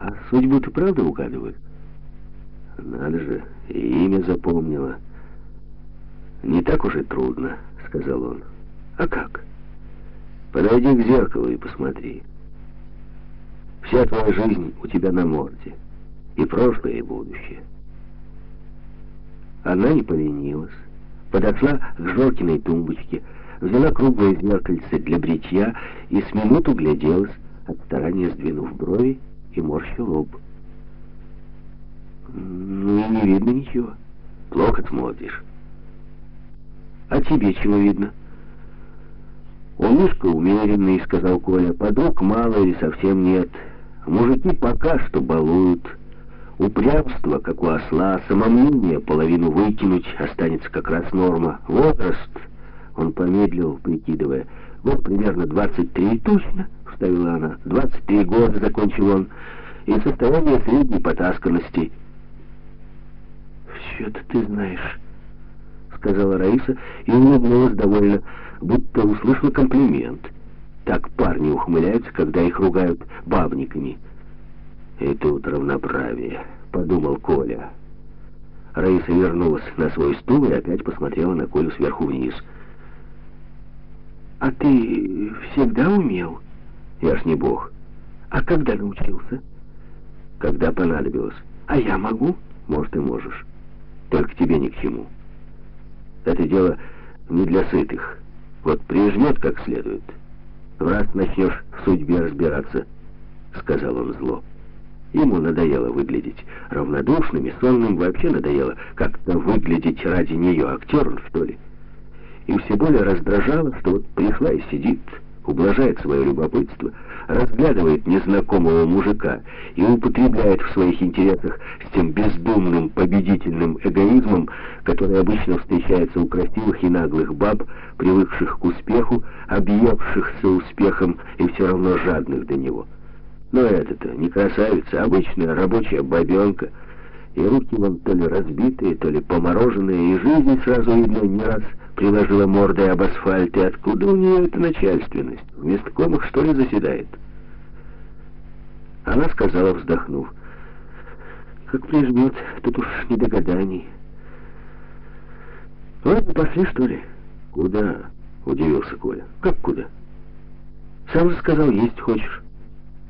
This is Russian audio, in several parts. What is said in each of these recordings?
А судьбу ты правда угадываешь? Надо же, и имя запомнила. Не так уж и трудно, сказал он. А как? Подойди к зеркалу и посмотри. Вся твоя жизнь у тебя на морде. И прошлое, и будущее. Она не поленилась. Подошла к Жоркиной тумбочке, взяла круглое зеркальце для бритья и с минуту гляделась, от старания сдвинув брови и морщил лоб. «Ну, не видно ничего. Плохо смотришь. А тебе чего видно?» «Он мышка умеренный», — сказал Коля. «Подруг мало или совсем нет. Мужики пока что балуют. Упрямство, как у осла, самомнение половину выкинуть останется как раз норма. Возраст...» Он помедлил, прикидывая. «Вот примерно 23 точно», — вставила она. «23 года», — закончил он, — «и состояние средней потасканности». «Все-то ты знаешь», — сказала Раиса и улыбнулась довольно, будто услышала комплимент. Так парни ухмыляются, когда их ругают бабниками. «И тут равноправие», — подумал Коля. Раиса вернулась на свой стул и опять посмотрела на Колю сверху вниз. «А ты всегда умел?» «Я ж не бог». «А когда научился?» «Когда понадобилось». «А я могу?» «Может, и можешь. Только тебе ни к чему. Это дело не для сытых». Вот прижмет как следует. В раз начнешь в судьбе разбираться, сказал он зло. Ему надоело выглядеть равнодушным и сонным, вообще надоело как-то выглядеть ради нее актером, что ли. И все более раздражало, что вот пришла и сидит, ублажает свое любопытство, разглядывает незнакомого мужика и употребляет в своих интересах с тем бездумным победительным эгоизмом, который обычно встречается у красивых и наглых баб, привыкших к успеху, объевшихся успехом и все равно жадных до него. Но это-то не красавица, а обычная рабочая бабенка, и руки вон то ли разбитые, то ли помороженные, и жизнь сразу видно не раз приложила мордой об асфальт, и откуда у нее эта начальственность? В месткомах, что ли, заседает? Она сказала, вздохнув, как прижмет, тут уж не до гаданий. Ладно, пошли, что ли? Куда? Удивился Коля. Как куда? Сам же сказал, есть хочешь.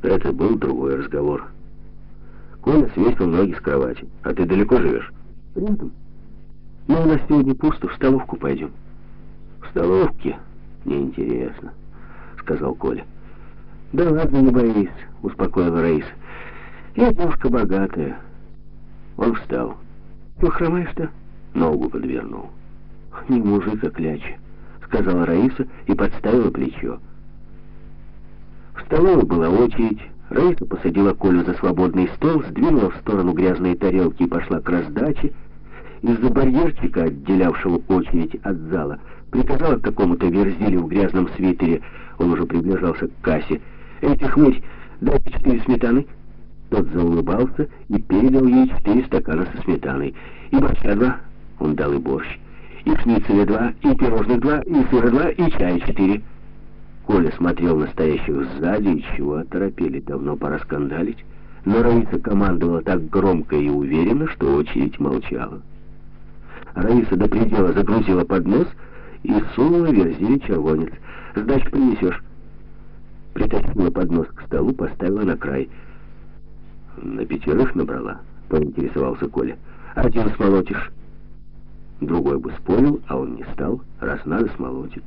Это был другой разговор. Коля свесил ноги с кровати. А ты далеко живешь? Рядом. Но у нас сегодня пусто, в столовку пойдем. В столовке? Неинтересно, сказал Коля. Да ладно, не боись, успокоила Раиса. Я девушка богатая. Он встал. Ты хромаешь-то? Ногу подвернул. Не мужик, а кляча, сказала Раиса и подставила плечо. В столовой была очередь. Раиса посадила Колю за свободный стол, сдвинула в сторону грязные тарелки и пошла к раздаче. Из-за барьерчика, отделявшего очередь от зала, приказала какому-то верзиле в грязном свитере, он уже приближался к кассе, «Эти хмырь, дайте четыре сметаны». Тот заулыбался и передал ей четыре стакана со сметаной. «И борща два», он дал и борщ, «и шницеля два, и пирожных два, и сыра два, и чая четыре». Коля смотрел на стоящих сзади, и чего оторопели, давно пора скандалить. Но Раиса командовала так громко и уверенно, что очередь молчала. Раиса до предела загрузила поднос и сунула Верзиле червонец. «Сдачу принесешь». Притащила поднос к столу, поставила на край. «На пятерых набрала?» — поинтересовался Коля. «Один смолотишь». Другой бы спорил, а он не стал, раз надо смолотит.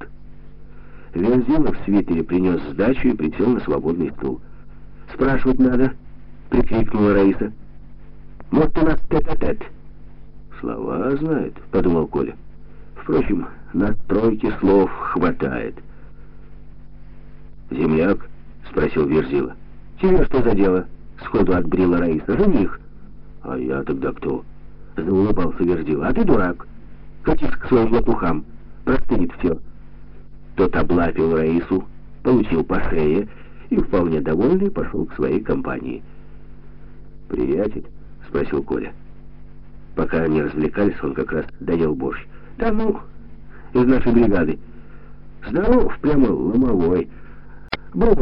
Верзила в свитере принес сдачу и присел на свободный стул. «Спрашивать надо?» — прикрикнула Раиса. «Может, у нас тет-а-тет?» -тет. «Слова знает», — подумал Коля. «Впрочем, на тройке слов хватает». «Земляк?» — спросил Верзила. «Тебе что за дело?» — сходу отбрила Раиса. «Жених». «А я тогда кто?» — заулыбался Верзила. «А ты дурак. Катись к своим лопухам. Простынет все». Тот облапил Раису, получил по шее и, вполне довольный, пошел к своей компании. «Приятель?» — спросил Коля. Пока они развлекались, он как раз доел борщ. «Да ну, из нашей бригады. Здоров, прямо ломовой. Был